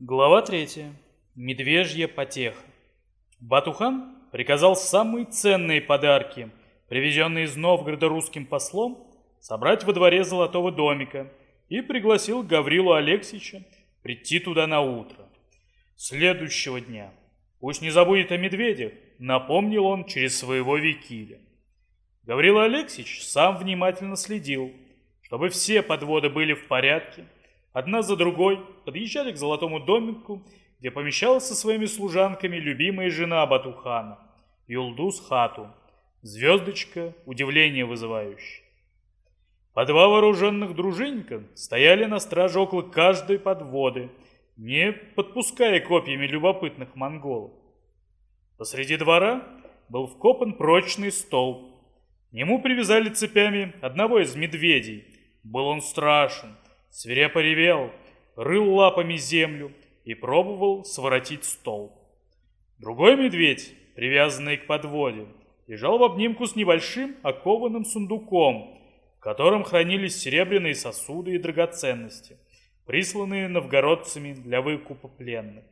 Глава 3. Медвежья потеха. Батухан приказал самые ценные подарки, привезенные из Новгорода русским послом, собрать во дворе золотого домика и пригласил Гаврилу Алексеевича прийти туда на утро. Следующего дня, пусть не забудет о медведях, напомнил он через своего викиля. Гаврила Алексеевич сам внимательно следил, чтобы все подводы были в порядке, Одна за другой подъезжали к золотому домику, где помещалась со своими служанками любимая жена Батухана, Юлдус Хату, звездочка, удивление вызывающая. По два вооруженных дружинника стояли на страже около каждой подводы, не подпуская копьями любопытных монголов. Посреди двора был вкопан прочный столб. К нему привязали цепями одного из медведей. Был он страшен, свирепо ревел, рыл лапами землю и пробовал своротить стол. Другой медведь, привязанный к подводе, лежал в обнимку с небольшим окованным сундуком, в котором хранились серебряные сосуды и драгоценности, присланные новгородцами для выкупа пленных.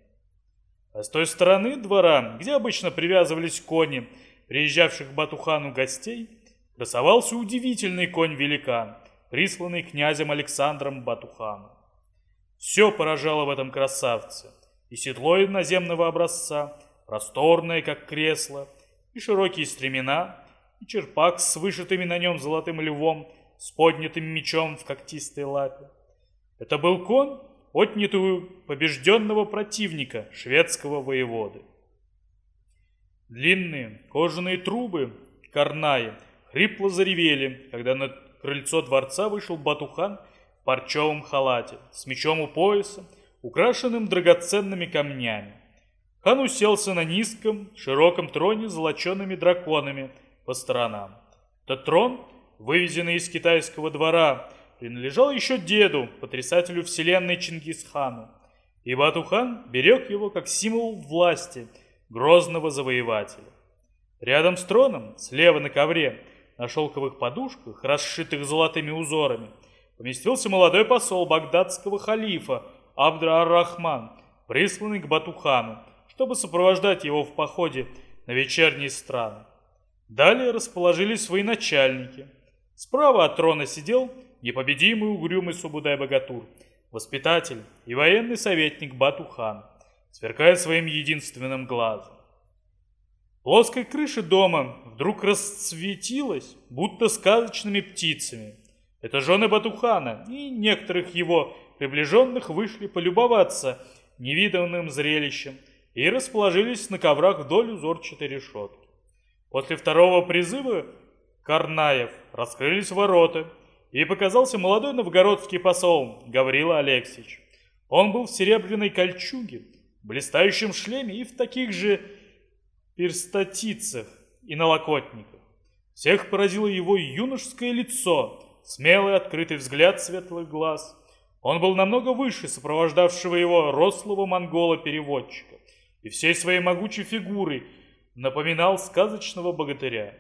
А с той стороны двора, где обычно привязывались кони, приезжавших к Батухану гостей, красовался удивительный конь-великан, присланный князем Александром Батуханом. Все поражало в этом красавце. И седло наземного образца, просторное, как кресло, и широкие стремена, и черпак с вышитыми на нем золотым львом, с поднятым мечом в когтистой лапе. Это был конь, отнятый побежденного противника, шведского воеводы. Длинные кожаные трубы, карнаи, хрипло заревели, когда над крыльцо дворца вышел Батухан в парчевом халате, с мечом у пояса, украшенным драгоценными камнями. Хан уселся на низком, широком троне с золочеными драконами по сторонам. Этот трон, вывезенный из китайского двора, принадлежал еще деду, потрясателю вселенной Чингисхану. И Батухан берег его как символ власти, грозного завоевателя. Рядом с троном, слева на ковре, на шелковых подушках, расшитых золотыми узорами, поместился молодой посол багдадского халифа Абдра-ар-Рахман, присланный к Батухану, чтобы сопровождать его в походе на вечерние страны. Далее расположились свои начальники. Справа от трона сидел непобедимый угрюмый Субудай-Богатур, воспитатель и военный советник Батухан, сверкая своим единственным глазом. Плоская крыша дома вдруг расцветилась, будто сказочными птицами. Это жены Батухана и некоторых его приближенных вышли полюбоваться невиданным зрелищем и расположились на коврах вдоль узорчатой решетки. После второго призыва Карнаев раскрылись ворота, и показался молодой новгородский посол Гаврила Алексеевич. Он был в серебряной кольчуге, блистающем шлеме и в таких же перстатицах и налокотниках. Всех поразило его юношеское лицо, смелый открытый взгляд светлых глаз. Он был намного выше сопровождавшего его рослого монгола-переводчика и всей своей могучей фигурой напоминал сказочного богатыря.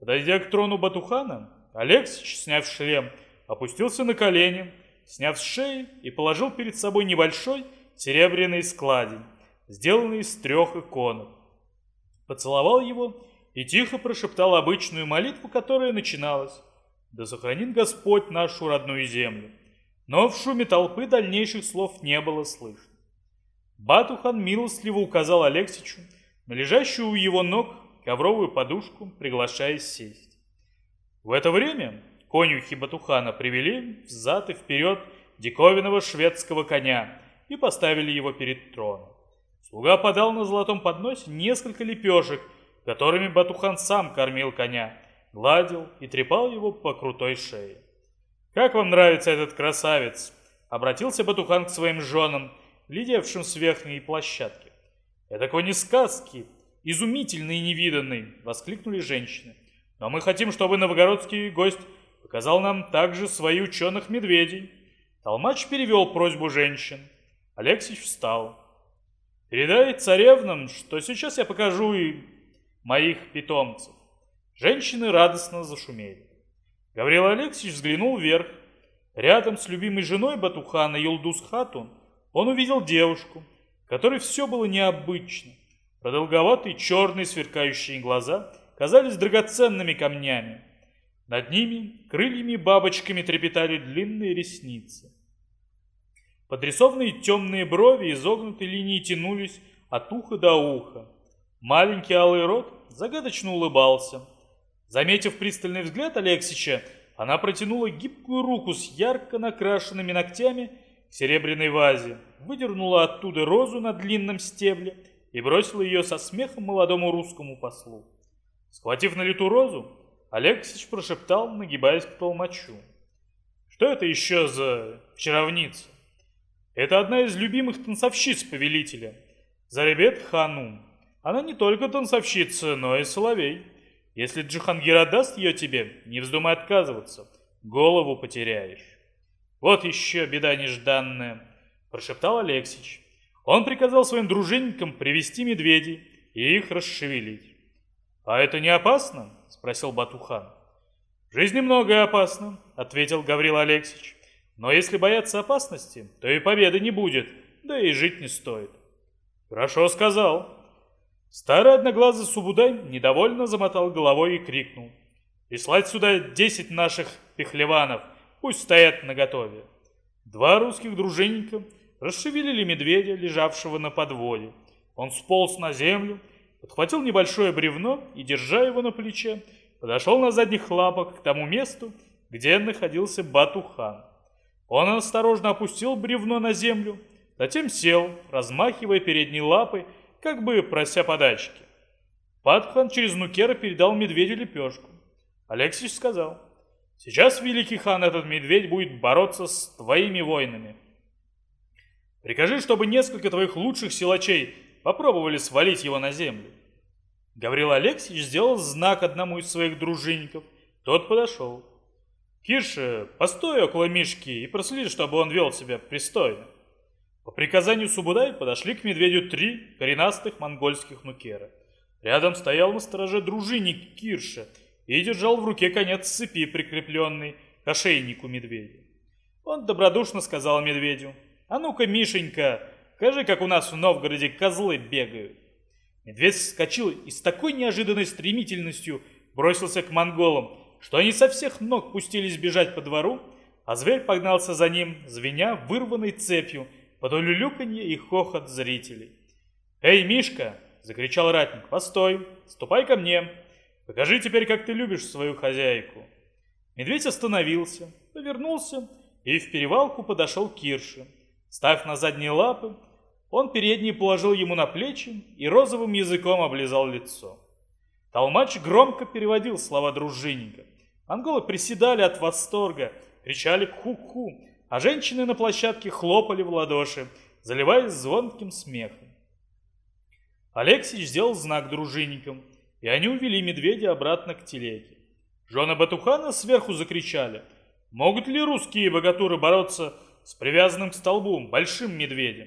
Подойдя к трону Батухана, Алексич, сняв шлем, опустился на колени, сняв с шеи и положил перед собой небольшой серебряный складень, сделанный из трех иконок поцеловал его и тихо прошептал обычную молитву, которая начиналась «Да сохранит Господь нашу родную землю». Но в шуме толпы дальнейших слов не было слышно. Батухан милостливо указал Алексичу на лежащую у его ног ковровую подушку, приглашая сесть. В это время конюхи Батухана привели взад и вперед диковинного шведского коня и поставили его перед троном. Слуга подал на золотом подносе несколько лепешек, которыми Батухан сам кормил коня, гладил и трепал его по крутой шее. «Как вам нравится этот красавец?» — обратился Батухан к своим женам, глядевшим с верхней площадки. «Это кони сказки, изумительный и невиданный!» — воскликнули женщины. «Но мы хотим, чтобы новгородский гость показал нам также свои ученых медведей». Толмач перевел просьбу женщин. Алексич встал. Передай царевнам, что сейчас я покажу и моих питомцев. Женщины радостно зашумели. Гаврил Алексеевич взглянул вверх. Рядом с любимой женой Батухана Юлдус Хатун он увидел девушку, которой все было необычно. Продолговатые черные сверкающие глаза казались драгоценными камнями. Над ними крыльями-бабочками трепетали длинные ресницы. Подрисованные темные брови и изогнутые линии тянулись от уха до уха. Маленький алый рот загадочно улыбался. Заметив пристальный взгляд Алексича, она протянула гибкую руку с ярко накрашенными ногтями к серебряной вазе, выдернула оттуда розу на длинном стебле и бросила ее со смехом молодому русскому послу. Схватив на лету розу, Алексич прошептал, нагибаясь к толмачу. «Что это еще за чаровница?» «Это одна из любимых танцовщиц повелителя, Заребет Ханум. Она не только танцовщица, но и соловей. Если Джихангир отдаст ее тебе, не вздумай отказываться, голову потеряешь. Вот еще беда нежданная, прошептал Алексич. Он приказал своим дружинникам привести медведей и их расшевелить. А это не опасно? спросил Батухан. В жизни многое опасно, ответил Гаврил Алексич. Но если бояться опасности, то и победы не будет, да и жить не стоит. Хорошо сказал, Старый одноглазый Субудай недовольно замотал головой и крикнул. «Прислать сюда десять наших пехлеванов, пусть стоят наготове». Два русских дружинника расшевелили медведя, лежавшего на подводе. Он сполз на землю, подхватил небольшое бревно и, держа его на плече, подошел на задних лапах к тому месту, где находился Батухан. Он осторожно опустил бревно на землю, затем сел, размахивая передней лапой, как бы прося подачки. Патхан через Нукера передал медведю лепешку. Алексич сказал, «Сейчас, великий хан, этот медведь будет бороться с твоими воинами. Прикажи, чтобы несколько твоих лучших силачей попробовали свалить его на землю». Гаврил Алексеевич сделал знак одному из своих дружинников. Тот подошел. «Кирша, постой около Мишки и проследи, чтобы он вел себя пристойно». По приказанию Субудай подошли к медведю три коренастых монгольских нукера. Рядом стоял на стороже дружинник Кирша и держал в руке конец цепи, прикрепленный к ошейнику медведя. Он добродушно сказал медведю, «А ну-ка, Мишенька, скажи, как у нас в Новгороде козлы бегают». Медведь вскочил и с такой неожиданной стремительностью бросился к монголам, что они со всех ног пустились бежать по двору, а зверь погнался за ним, звеня вырванной цепью, под улюлюканье и хохот зрителей. «Эй, Мишка!» — закричал ратник. «Постой! Ступай ко мне! Покажи теперь, как ты любишь свою хозяйку!» Медведь остановился, повернулся и в перевалку подошел к Кирше. Став на задние лапы, он передние положил ему на плечи и розовым языком облизал лицо. Толмач громко переводил слова дружинника. Анголы приседали от восторга, кричали «ку-ку», а женщины на площадке хлопали в ладоши, заливаясь звонким смехом. Алексич сделал знак дружинникам, и они увели медведя обратно к телеге. Жены Батухана сверху закричали, могут ли русские богатуры бороться с привязанным к столбу большим медведем?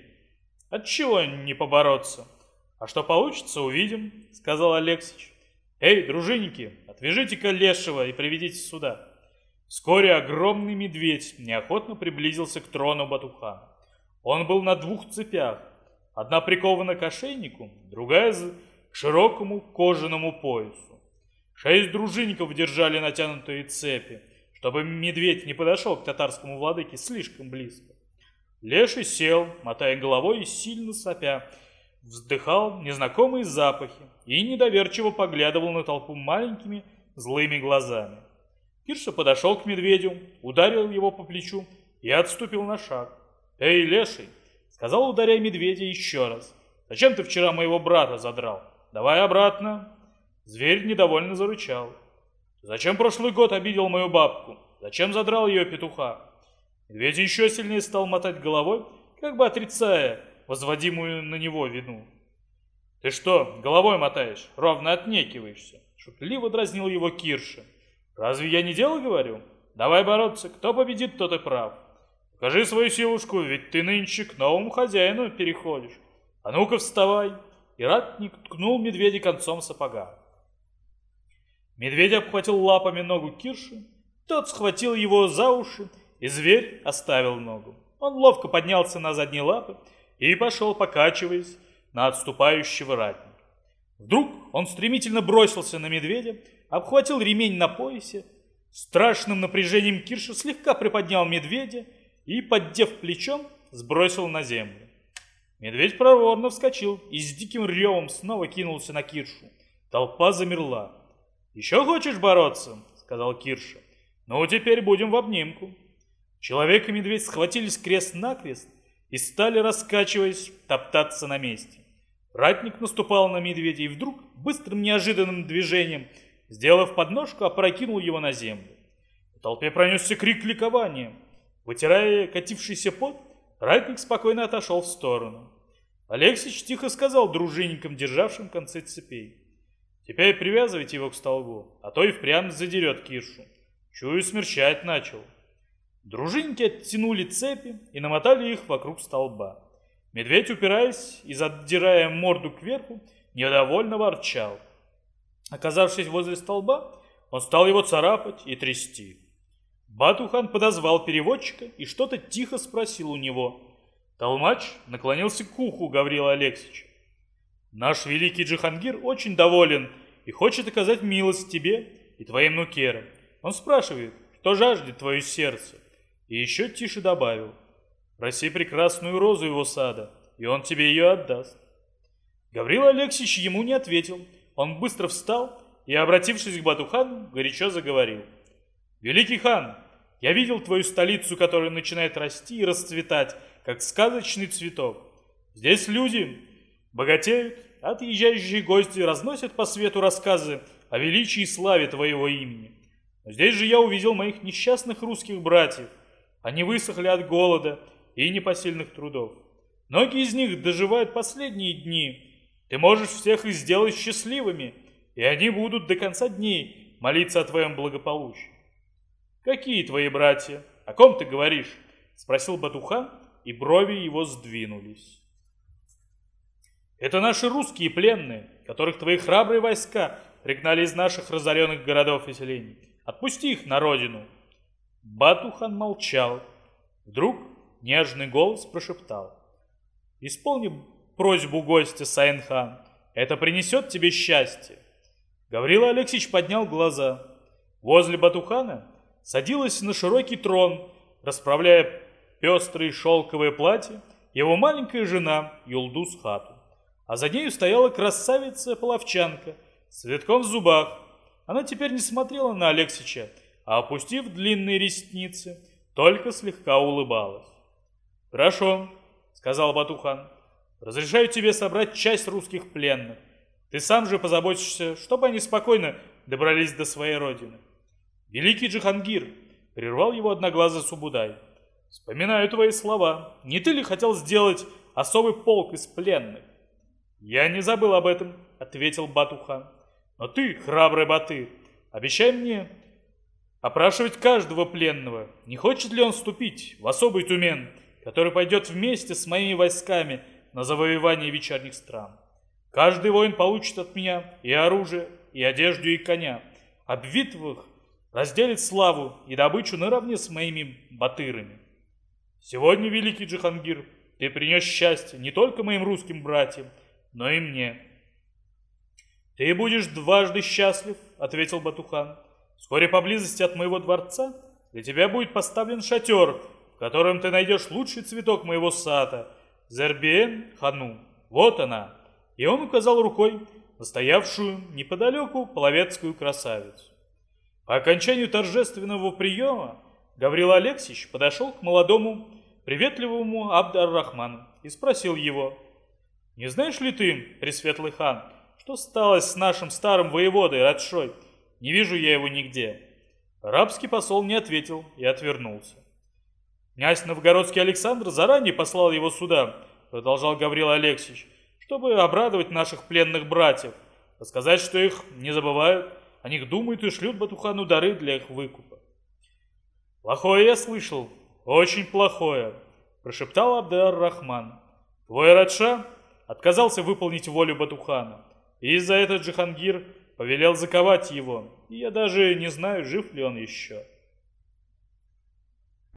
Отчего не побороться? А что получится, увидим, сказал Алексич. Эй, дружинники, отвяжите-ка лешего и приведите сюда. Вскоре огромный медведь неохотно приблизился к трону Батухана. Он был на двух цепях. Одна прикована к ошейнику, другая к широкому кожаному поясу. Шесть дружинников держали натянутые цепи, чтобы медведь не подошел к татарскому владыке слишком близко. Леший сел, мотая головой и сильно сопя, вздыхал незнакомые запахи и недоверчиво поглядывал на толпу маленькими злыми глазами. Кирша подошел к медведю, ударил его по плечу и отступил на шаг. «Эй, леший!» — сказал, ударяя медведя еще раз. «Зачем ты вчера моего брата задрал? Давай обратно!» Зверь недовольно зарычал. «Зачем прошлый год обидел мою бабку? Зачем задрал ее петуха?» Медведь еще сильнее стал мотать головой, как бы отрицая возводимую на него вину. «Ты что, головой мотаешь? Ровно отнекиваешься!» Шутливо дразнил его Кирша. Разве я не дело говорю? Давай бороться, кто победит, тот и прав. Покажи свою силушку, ведь ты нынче к новому хозяину переходишь. А ну-ка вставай. И ратник ткнул медведя концом сапога. Медведь обхватил лапами ногу Кирши, тот схватил его за уши, и зверь оставил ногу. Он ловко поднялся на задние лапы и пошел, покачиваясь, на отступающего ратника. Вдруг он стремительно бросился на медведя, обхватил ремень на поясе, страшным напряжением Кирша слегка приподнял медведя и, поддев плечом, сбросил на землю. Медведь проворно вскочил и с диким ревом снова кинулся на Киршу. Толпа замерла. «Еще хочешь бороться?» — сказал Кирша. «Ну, теперь будем в обнимку». Человек и медведь схватились крест-накрест и стали, раскачиваясь, топтаться на месте. Ратник наступал на медведя и вдруг, быстрым неожиданным движением, сделав подножку, опрокинул его на землю. В толпе пронесся крик ликования. Вытирая катившийся пот, ратник спокойно отошел в сторону. Алексич тихо сказал дружинникам, державшим концы цепей. «Теперь привязывайте его к столбу, а то и впрямь задерет Киршу. Чую, смерчать начал». Дружинники оттянули цепи и намотали их вокруг столба. Медведь, упираясь и задирая морду кверху, недовольно ворчал. Оказавшись возле столба, он стал его царапать и трясти. Батухан подозвал переводчика и что-то тихо спросил у него. Толмач наклонился к уху Гаврила Алексеевича. «Наш великий Джихангир очень доволен и хочет оказать милость тебе и твоим нукерам. Он спрашивает, что жаждет твое сердце?» И еще тише добавил – Проси прекрасную розу его сада, и он тебе ее отдаст. Гаврил Алексеевич ему не ответил. Он быстро встал и, обратившись к Батухану, горячо заговорил. «Великий хан, я видел твою столицу, которая начинает расти и расцветать, как сказочный цветок. Здесь люди богатеют, а отъезжающие гости разносят по свету рассказы о величии и славе твоего имени. Но здесь же я увидел моих несчастных русских братьев. Они высохли от голода, и непосильных трудов. Многие из них доживают последние дни. Ты можешь всех их сделать счастливыми, и они будут до конца дней молиться о твоем благополучии. «Какие твои братья? О ком ты говоришь?» — спросил Батухан, и брови его сдвинулись. «Это наши русские пленные, которых твои храбрые войска пригнали из наших разоренных городов и селений. Отпусти их на родину!» Батухан молчал. Вдруг нежный голос прошептал. «Исполни просьбу гостя, Сайнхан. Это принесет тебе счастье». Гаврила Алексеевич поднял глаза. Возле Батухана садилась на широкий трон, расправляя пестрые шелковые платья, его маленькая жена Юлдус Хату. А за нею стояла красавица-половчанка с цветком в зубах. Она теперь не смотрела на Алексича, а, опустив длинные ресницы, только слегка улыбалась. «Хорошо», — сказал Батухан. «Разрешаю тебе собрать часть русских пленных. Ты сам же позаботишься, чтобы они спокойно добрались до своей родины». «Великий Джихангир», — прервал его одноглазый Субудай. «Вспоминаю твои слова. Не ты ли хотел сделать особый полк из пленных?» «Я не забыл об этом», — ответил Батухан. «Но ты, храбрый Батыр, обещай мне опрашивать каждого пленного. Не хочет ли он вступить в особый тумен?» который пойдет вместе с моими войсками на завоевание вечерних стран. Каждый воин получит от меня и оружие, и одежду, и коня, битвах разделит славу и добычу наравне с моими батырами. Сегодня, великий Джихангир, ты принес счастье не только моим русским братьям, но и мне. Ты будешь дважды счастлив, ответил Батухан. Вскоре поблизости от моего дворца для тебя будет поставлен шатер, в котором ты найдешь лучший цветок моего сада, Зербиен Хану. Вот она. И он указал рукой на стоявшую неподалеку половецкую красавицу. По окончанию торжественного приема Гаврил Алексеевич подошел к молодому, приветливому Абд-ар-Рахману и спросил его, «Не знаешь ли ты, Пресветлый хан, что стало с нашим старым воеводой Радшой? Не вижу я его нигде». Арабский посол не ответил и отвернулся. Князь Новгородский Александр заранее послал его сюда, продолжал Гаврил Алексеевич, чтобы обрадовать наших пленных братьев, рассказать, что их не забывают, о них думают и шлют Батухану дары для их выкупа. «Плохое я слышал, очень плохое», – прошептал Абдар-Рахман. «Твой Радша отказался выполнить волю Батухана, и из-за этого Джихангир повелел заковать его, и я даже не знаю, жив ли он еще».